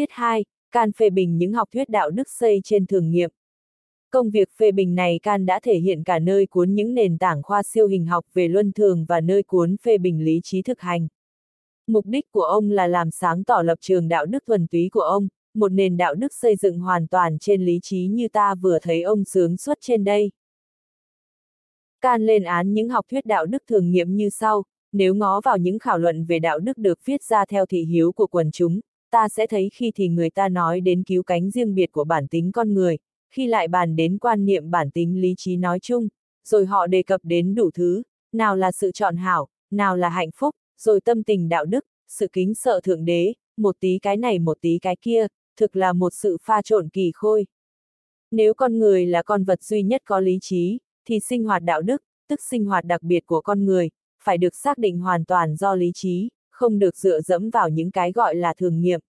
Tiết 2, can phê bình những học thuyết đạo đức xây trên thường nghiệm. Công việc phê bình này can đã thể hiện cả nơi cuốn những nền tảng khoa siêu hình học về luân thường và nơi cuốn phê bình lý trí thực hành. Mục đích của ông là làm sáng tỏ lập trường đạo đức thuần túy của ông, một nền đạo đức xây dựng hoàn toàn trên lý trí như ta vừa thấy ông sướng xuất trên đây. Can lên án những học thuyết đạo đức thường nghiệm như sau, nếu ngó vào những khảo luận về đạo đức được viết ra theo thị hiếu của quần chúng, ta sẽ thấy khi thì người ta nói đến cứu cánh riêng biệt của bản tính con người, khi lại bàn đến quan niệm bản tính lý trí nói chung, rồi họ đề cập đến đủ thứ, nào là sự chọn hảo, nào là hạnh phúc, rồi tâm tình đạo đức, sự kính sợ thượng đế, một tí cái này một tí cái kia, thực là một sự pha trộn kỳ khôi. Nếu con người là con vật duy nhất có lý trí, thì sinh hoạt đạo đức, tức sinh hoạt đặc biệt của con người, phải được xác định hoàn toàn do lý trí, không được dựa dẫm vào những cái gọi là thường nghiệm.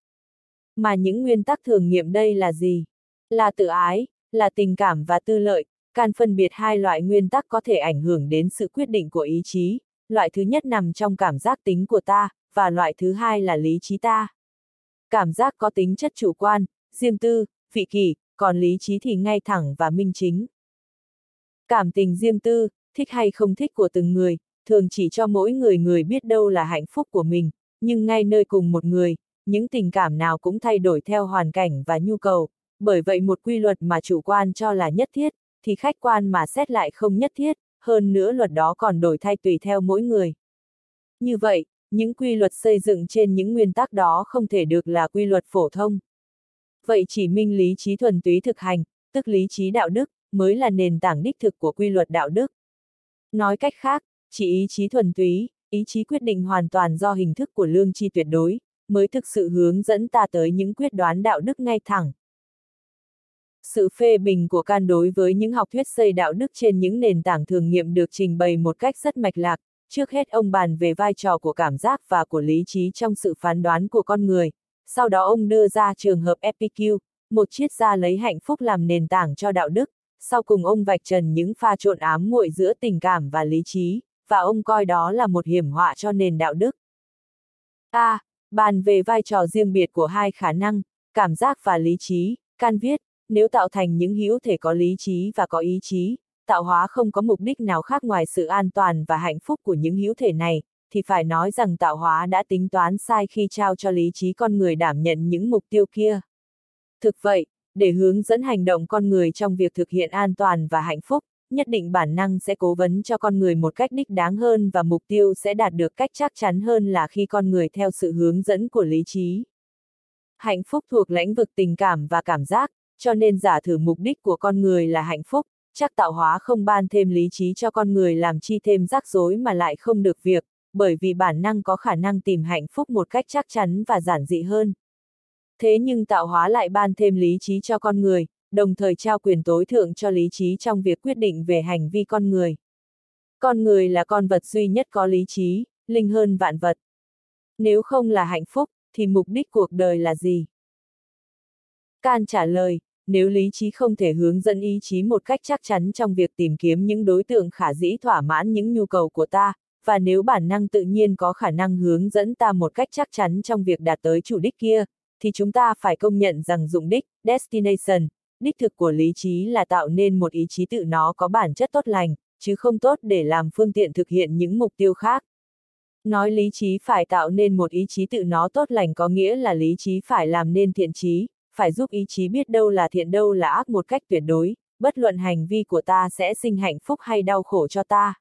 Mà những nguyên tắc thường nghiệm đây là gì? Là tự ái, là tình cảm và tư lợi, can phân biệt hai loại nguyên tắc có thể ảnh hưởng đến sự quyết định của ý chí, loại thứ nhất nằm trong cảm giác tính của ta, và loại thứ hai là lý trí ta. Cảm giác có tính chất chủ quan, riêng tư, vị kỷ, còn lý trí thì ngay thẳng và minh chính. Cảm tình riêng tư, thích hay không thích của từng người, thường chỉ cho mỗi người người biết đâu là hạnh phúc của mình, nhưng ngay nơi cùng một người, những tình cảm nào cũng thay đổi theo hoàn cảnh và nhu cầu, bởi vậy một quy luật mà chủ quan cho là nhất thiết, thì khách quan mà xét lại không nhất thiết, hơn nữa luật đó còn đổi thay tùy theo mỗi người. Như vậy, những quy luật xây dựng trên những nguyên tắc đó không thể được là quy luật phổ thông. Vậy chỉ minh lý trí thuần túy thực hành, tức lý trí đạo đức, mới là nền tảng đích thực của quy luật đạo đức. Nói cách khác, chỉ ý chí thuần túy, ý chí quyết định hoàn toàn do hình thức của lương chi tuyệt đối, mới thực sự hướng dẫn ta tới những quyết đoán đạo đức ngay thẳng. Sự phê bình của can đối với những học thuyết xây đạo đức trên những nền tảng thường nghiệm được trình bày một cách rất mạch lạc, trước hết ông bàn về vai trò của cảm giác và của lý trí trong sự phán đoán của con người, sau đó ông đưa ra trường hợp Epicure, một triết gia lấy hạnh phúc làm nền tảng cho đạo đức, sau cùng ông vạch trần những pha trộn ám muội giữa tình cảm và lý trí, và ông coi đó là một hiểm họa cho nền đạo đức. A. À, bàn về vai trò riêng biệt của hai khả năng, cảm giác và lý trí, can viết, nếu tạo thành những hữu thể có lý trí và có ý chí, tạo hóa không có mục đích nào khác ngoài sự an toàn và hạnh phúc của những hữu thể này, thì phải nói rằng tạo hóa đã tính toán sai khi trao cho lý trí con người đảm nhận những mục tiêu kia. Thực vậy, để hướng dẫn hành động con người trong việc thực hiện an toàn và hạnh phúc, nhất định bản năng sẽ cố vấn cho con người một cách đích đáng hơn và mục tiêu sẽ đạt được cách chắc chắn hơn là khi con người theo sự hướng dẫn của lý trí. Hạnh phúc thuộc lãnh vực tình cảm và cảm giác, cho nên giả thử mục đích của con người là hạnh phúc, chắc tạo hóa không ban thêm lý trí cho con người làm chi thêm rắc rối mà lại không được việc, bởi vì bản năng có khả năng tìm hạnh phúc một cách chắc chắn và giản dị hơn. Thế nhưng tạo hóa lại ban thêm lý trí cho con người, đồng thời trao quyền tối thượng cho lý trí trong việc quyết định về hành vi con người. Con người là con vật duy nhất có lý trí, linh hơn vạn vật. Nếu không là hạnh phúc, thì mục đích cuộc đời là gì? Can trả lời, nếu lý trí không thể hướng dẫn ý chí một cách chắc chắn trong việc tìm kiếm những đối tượng khả dĩ thỏa mãn những nhu cầu của ta, và nếu bản năng tự nhiên có khả năng hướng dẫn ta một cách chắc chắn trong việc đạt tới chủ đích kia, thì chúng ta phải công nhận rằng dụng đích, destination, đích thực của lý trí là tạo nên một ý chí tự nó có bản chất tốt lành, chứ không tốt để làm phương tiện thực hiện những mục tiêu khác. Nói lý trí phải tạo nên một ý chí tự nó tốt lành có nghĩa là lý trí phải làm nên thiện trí, phải giúp ý chí biết đâu là thiện đâu là ác một cách tuyệt đối, bất luận hành vi của ta sẽ sinh hạnh phúc hay đau khổ cho ta.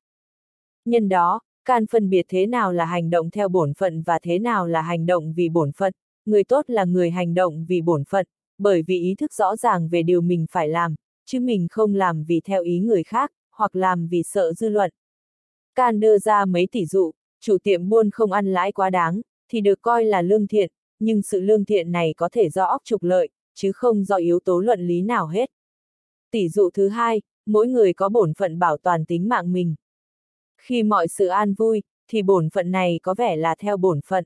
Nhân đó, can phân biệt thế nào là hành động theo bổn phận và thế nào là hành động vì bổn phận, người tốt là người hành động vì bổn phận, bởi vì ý thức rõ ràng về điều mình phải làm, chứ mình không làm vì theo ý người khác, hoặc làm vì sợ dư luận. Can đưa ra mấy tỷ dụ, chủ tiệm buôn không ăn lãi quá đáng, thì được coi là lương thiện, nhưng sự lương thiện này có thể do óc trục lợi, chứ không do yếu tố luận lý nào hết. Tỷ dụ thứ hai, mỗi người có bổn phận bảo toàn tính mạng mình. Khi mọi sự an vui, thì bổn phận này có vẻ là theo bổn phận.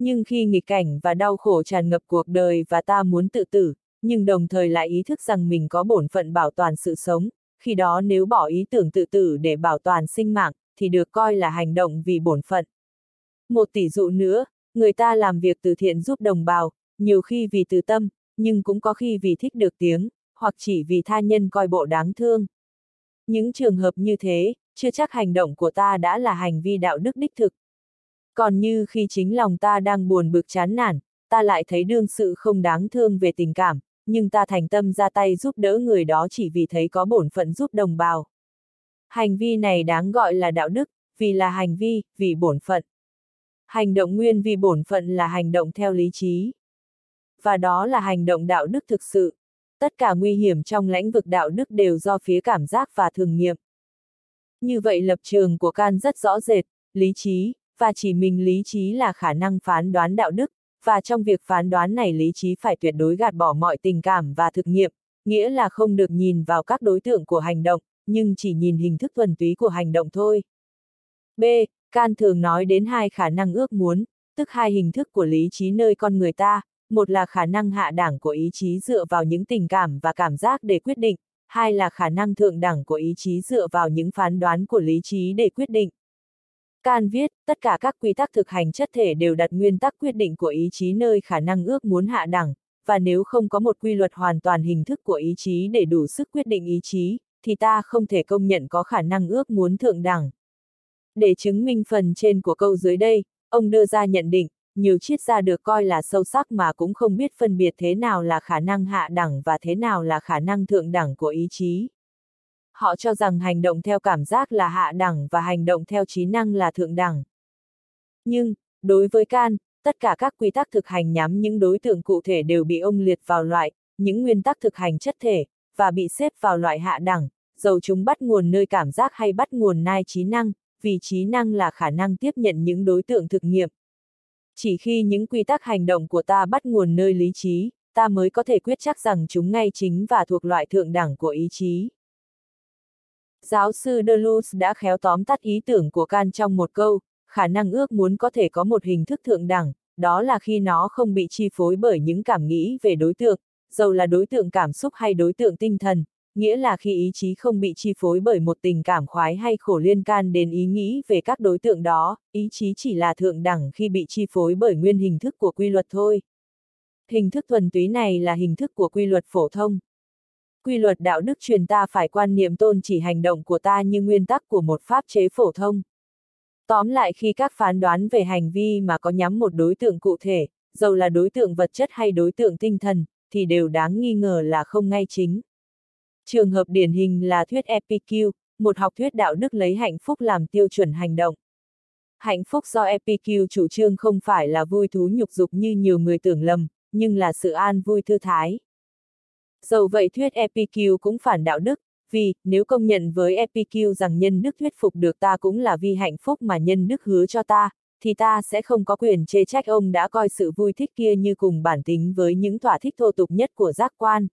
Nhưng khi nghịch cảnh và đau khổ tràn ngập cuộc đời và ta muốn tự tử, nhưng đồng thời lại ý thức rằng mình có bổn phận bảo toàn sự sống, khi đó nếu bỏ ý tưởng tự tử để bảo toàn sinh mạng, thì được coi là hành động vì bổn phận. Một tỷ dụ nữa, người ta làm việc từ thiện giúp đồng bào, nhiều khi vì từ tâm, nhưng cũng có khi vì thích được tiếng, hoặc chỉ vì tha nhân coi bộ đáng thương. Những trường hợp như thế, chưa chắc hành động của ta đã là hành vi đạo đức đích thực. Còn như khi chính lòng ta đang buồn bực chán nản, ta lại thấy đương sự không đáng thương về tình cảm, nhưng ta thành tâm ra tay giúp đỡ người đó chỉ vì thấy có bổn phận giúp đồng bào. Hành vi này đáng gọi là đạo đức, vì là hành vi, vì bổn phận. Hành động nguyên vì bổn phận là hành động theo lý trí. Và đó là hành động đạo đức thực sự. Tất cả nguy hiểm trong lãnh vực đạo đức đều do phía cảm giác và thường nghiệm. Như vậy lập trường của Can rất rõ rệt, lý trí, và chỉ mình lý trí là khả năng phán đoán đạo đức, và trong việc phán đoán này lý trí phải tuyệt đối gạt bỏ mọi tình cảm và thực nghiệm, nghĩa là không được nhìn vào các đối tượng của hành động, nhưng chỉ nhìn hình thức thuần túy của hành động thôi. B. Can thường nói đến hai khả năng ước muốn, tức hai hình thức của lý trí nơi con người ta, một là khả năng hạ đẳng của ý chí dựa vào những tình cảm và cảm giác để quyết định, hai là khả năng thượng đẳng của ý chí dựa vào những phán đoán của lý trí để quyết định. Can viết, tất cả các quy tắc thực hành chất thể đều đặt nguyên tắc quyết định của ý chí nơi khả năng ước muốn hạ đẳng, và nếu không có một quy luật hoàn toàn hình thức của ý chí để đủ sức quyết định ý chí, thì ta không thể công nhận có khả năng ước muốn thượng đẳng. Để chứng minh phần trên của câu dưới đây, ông đưa ra nhận định, nhiều triết gia được coi là sâu sắc mà cũng không biết phân biệt thế nào là khả năng hạ đẳng và thế nào là khả năng thượng đẳng của ý chí. Họ cho rằng hành động theo cảm giác là hạ đẳng và hành động theo trí năng là thượng đẳng. Nhưng, đối với Can, tất cả các quy tắc thực hành nhắm những đối tượng cụ thể đều bị ông liệt vào loại, những nguyên tắc thực hành chất thể, và bị xếp vào loại hạ đẳng, dầu chúng bắt nguồn nơi cảm giác hay bắt nguồn nai trí năng, vì trí năng là khả năng tiếp nhận những đối tượng thực nghiệm. Chỉ khi những quy tắc hành động của ta bắt nguồn nơi lý trí, ta mới có thể quyết chắc rằng chúng ngay chính và thuộc loại thượng đẳng của ý chí. Giáo sư Deleuze đã khéo tóm tắt ý tưởng của Can trong một câu, khả năng ước muốn có thể có một hình thức thượng đẳng, đó là khi nó không bị chi phối bởi những cảm nghĩ về đối tượng, dầu là đối tượng cảm xúc hay đối tượng tinh thần, nghĩa là khi ý chí không bị chi phối bởi một tình cảm khoái hay khổ liên can đến ý nghĩ về các đối tượng đó, ý chí chỉ là thượng đẳng khi bị chi phối bởi nguyên hình thức của quy luật thôi. Hình thức thuần túy này là hình thức của quy luật phổ thông. Quy luật đạo đức truyền ta phải quan niệm tôn chỉ hành động của ta như nguyên tắc của một pháp chế phổ thông. Tóm lại khi các phán đoán về hành vi mà có nhắm một đối tượng cụ thể, dầu là đối tượng vật chất hay đối tượng tinh thần, thì đều đáng nghi ngờ là không ngay chính. Trường hợp điển hình là thuyết Epicure, một học thuyết đạo đức lấy hạnh phúc làm tiêu chuẩn hành động. Hạnh phúc do Epicure chủ trương không phải là vui thú nhục dục như nhiều người tưởng lầm, nhưng là sự an vui thư thái. Dầu vậy thuyết EPQ cũng phản đạo đức, vì, nếu công nhận với EPQ rằng nhân đức thuyết phục được ta cũng là vì hạnh phúc mà nhân đức hứa cho ta, thì ta sẽ không có quyền chê trách ông đã coi sự vui thích kia như cùng bản tính với những thỏa thích thô tục nhất của giác quan.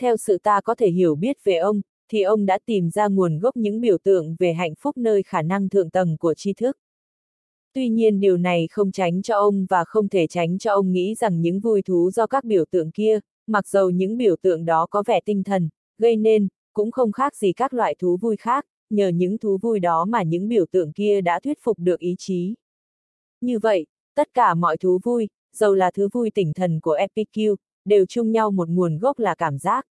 Theo sự ta có thể hiểu biết về ông, thì ông đã tìm ra nguồn gốc những biểu tượng về hạnh phúc nơi khả năng thượng tầng của tri thức. Tuy nhiên điều này không tránh cho ông và không thể tránh cho ông nghĩ rằng những vui thú do các biểu tượng kia, mặc dầu những biểu tượng đó có vẻ tinh thần, gây nên, cũng không khác gì các loại thú vui khác, nhờ những thú vui đó mà những biểu tượng kia đã thuyết phục được ý chí. Như vậy, tất cả mọi thú vui, dầu là thứ vui tỉnh thần của Epicure, đều chung nhau một nguồn gốc là cảm giác.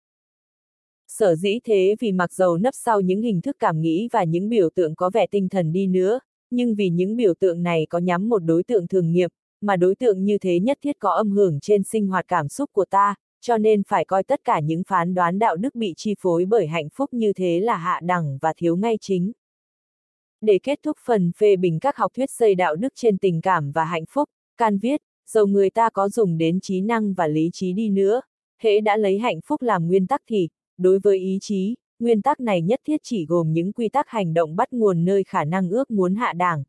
Sở dĩ thế vì mặc dầu nấp sau những hình thức cảm nghĩ và những biểu tượng có vẻ tinh thần đi nữa, nhưng vì những biểu tượng này có nhắm một đối tượng thường nghiệp, mà đối tượng như thế nhất thiết có âm hưởng trên sinh hoạt cảm xúc của ta, cho nên phải coi tất cả những phán đoán đạo đức bị chi phối bởi hạnh phúc như thế là hạ đẳng và thiếu ngay chính. Để kết thúc phần phê bình các học thuyết xây đạo đức trên tình cảm và hạnh phúc, Can viết, dầu người ta có dùng đến trí năng và lý trí đi nữa, hễ đã lấy hạnh phúc làm nguyên tắc thì, đối với ý chí, nguyên tắc này nhất thiết chỉ gồm những quy tắc hành động bắt nguồn nơi khả năng ước muốn hạ đẳng.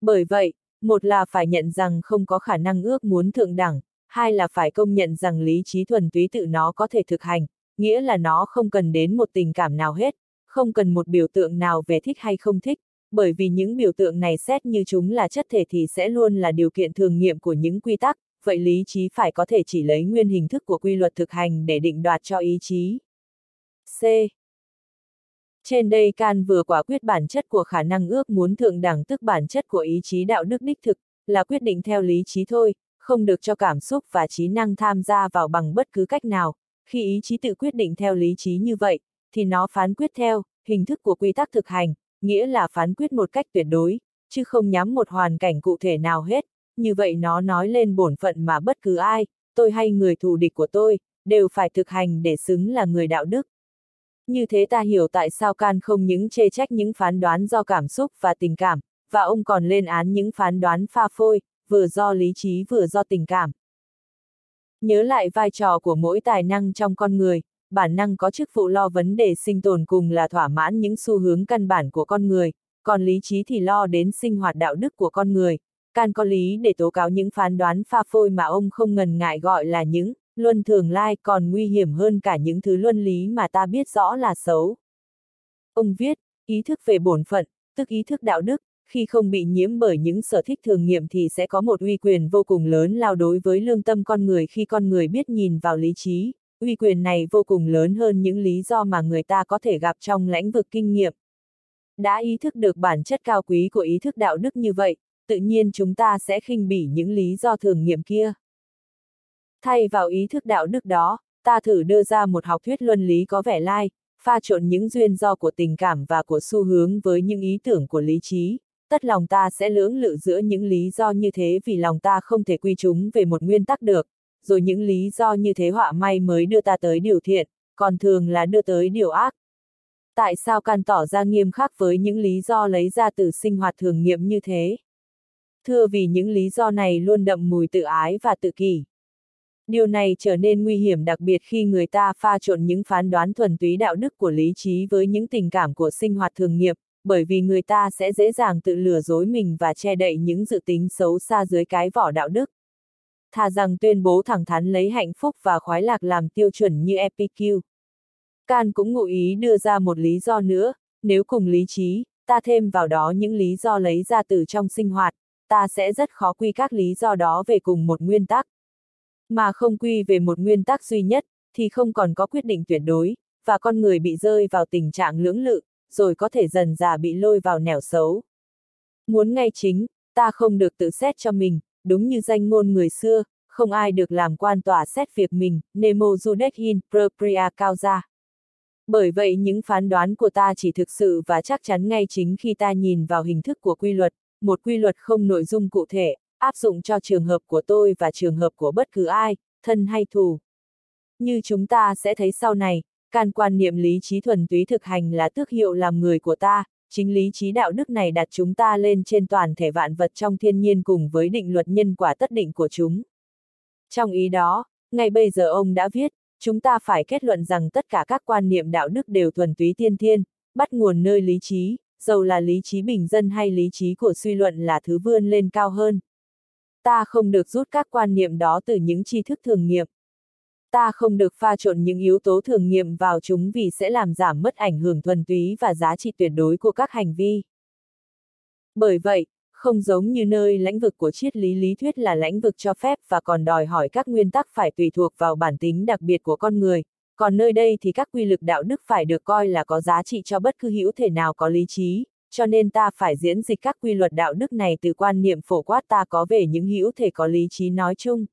Bởi vậy, một là phải nhận rằng không có khả năng ước muốn thượng đẳng, hai là phải công nhận rằng lý trí thuần túy tự nó có thể thực hành, nghĩa là nó không cần đến một tình cảm nào hết, không cần một biểu tượng nào về thích hay không thích, bởi vì những biểu tượng này xét như chúng là chất thể thì sẽ luôn là điều kiện thường nghiệm của những quy tắc, vậy lý trí phải có thể chỉ lấy nguyên hình thức của quy luật thực hành để định đoạt cho ý chí. C. Trên đây Can vừa quả quyết bản chất của khả năng ước muốn thượng đẳng tức bản chất của ý chí đạo đức đích thực, là quyết định theo lý trí thôi, không được cho cảm xúc và trí năng tham gia vào bằng bất cứ cách nào, khi ý chí tự quyết định theo lý trí như vậy, thì nó phán quyết theo, hình thức của quy tắc thực hành, nghĩa là phán quyết một cách tuyệt đối, chứ không nhắm một hoàn cảnh cụ thể nào hết, như vậy nó nói lên bổn phận mà bất cứ ai, tôi hay người thù địch của tôi, đều phải thực hành để xứng là người đạo đức. Như thế ta hiểu tại sao can không những chê trách những phán đoán do cảm xúc và tình cảm, và ông còn lên án những phán đoán pha phôi, vừa do lý trí vừa do tình cảm. Nhớ lại vai trò của mỗi tài năng trong con người, bản năng có chức vụ lo vấn đề sinh tồn cùng là thỏa mãn những xu hướng căn bản của con người, còn lý trí thì lo đến sinh hoạt đạo đức của con người. Can có lý để tố cáo những phán đoán pha phôi mà ông không ngần ngại gọi là những luân thường lai còn nguy hiểm hơn cả những thứ luân lý mà ta biết rõ là xấu. Ông viết, ý thức về bổn phận, tức ý thức đạo đức, khi không bị nhiễm bởi những sở thích thường nghiệm thì sẽ có một uy quyền vô cùng lớn lao đối với lương tâm con người khi con người biết nhìn vào lý trí. Uy quyền này vô cùng lớn hơn những lý do mà người ta có thể gặp trong lĩnh vực kinh nghiệm. Đã ý thức được bản chất cao quý của ý thức đạo đức như vậy, tự nhiên chúng ta sẽ khinh bỉ những lý do thường nghiệm kia. Thay vào ý thức đạo đức đó, ta thử đưa ra một học thuyết luân lý có vẻ lai, pha trộn những duyên do của tình cảm và của xu hướng với những ý tưởng của lý trí, tất lòng ta sẽ lưỡng lự giữa những lý do như thế vì lòng ta không thể quy chúng về một nguyên tắc được, rồi những lý do như thế họa may mới đưa ta tới điều thiện, còn thường là đưa tới điều ác. Tại sao can tỏ ra nghiêm khắc với những lý do lấy ra từ sinh hoạt thường nghiệm như thế? Thưa vì những lý do này luôn đậm mùi tự ái và tự kỷ. Điều này trở nên nguy hiểm đặc biệt khi người ta pha trộn những phán đoán thuần túy đạo đức của lý trí với những tình cảm của sinh hoạt thường nghiệp, bởi vì người ta sẽ dễ dàng tự lừa dối mình và che đậy những dự tính xấu xa dưới cái vỏ đạo đức. Thà rằng tuyên bố thẳng thắn lấy hạnh phúc và khoái lạc làm tiêu chuẩn như Epicure. Can cũng ngụ ý đưa ra một lý do nữa, nếu cùng lý trí, ta thêm vào đó những lý do lấy ra từ trong sinh hoạt, ta sẽ rất khó quy các lý do đó về cùng một nguyên tắc. Mà không quy về một nguyên tắc duy nhất, thì không còn có quyết định tuyệt đối, và con người bị rơi vào tình trạng lưỡng lự, rồi có thể dần già bị lôi vào nẻo xấu. Muốn ngay chính, ta không được tự xét cho mình, đúng như danh ngôn người xưa, không ai được làm quan tòa xét việc mình, nemo judex in propria causa. Bởi vậy những phán đoán của ta chỉ thực sự và chắc chắn ngay chính khi ta nhìn vào hình thức của quy luật, một quy luật không nội dung cụ thể, áp dụng cho trường hợp của tôi và trường hợp của bất cứ ai, thân hay thù. Như chúng ta sẽ thấy sau này, can quan niệm lý trí thuần túy thực hành là tước hiệu làm người của ta, chính lý trí đạo đức này đặt chúng ta lên trên toàn thể vạn vật trong thiên nhiên cùng với định luật nhân quả tất định của chúng. Trong ý đó, ngay bây giờ ông đã viết, chúng ta phải kết luận rằng tất cả các quan niệm đạo đức đều thuần túy tiên thiên, bắt nguồn nơi lý trí, dầu là lý trí bình dân hay lý trí của suy luận là thứ vươn lên cao hơn. Ta không được rút các quan niệm đó từ những tri thức thường nghiệp Ta không được pha trộn những yếu tố thường nghiệm vào chúng vì sẽ làm giảm mất ảnh hưởng thuần túy và giá trị tuyệt đối của các hành vi. Bởi vậy, không giống như nơi lãnh vực của triết lý lý thuyết là lãnh vực cho phép và còn đòi hỏi các nguyên tắc phải tùy thuộc vào bản tính đặc biệt của con người, còn nơi đây thì các quy lực đạo đức phải được coi là có giá trị cho bất cứ hữu thể nào có lý trí, cho nên ta phải diễn dịch các quy luật đạo đức này từ quan niệm phổ quát ta có về những hữu thể có lý trí nói chung.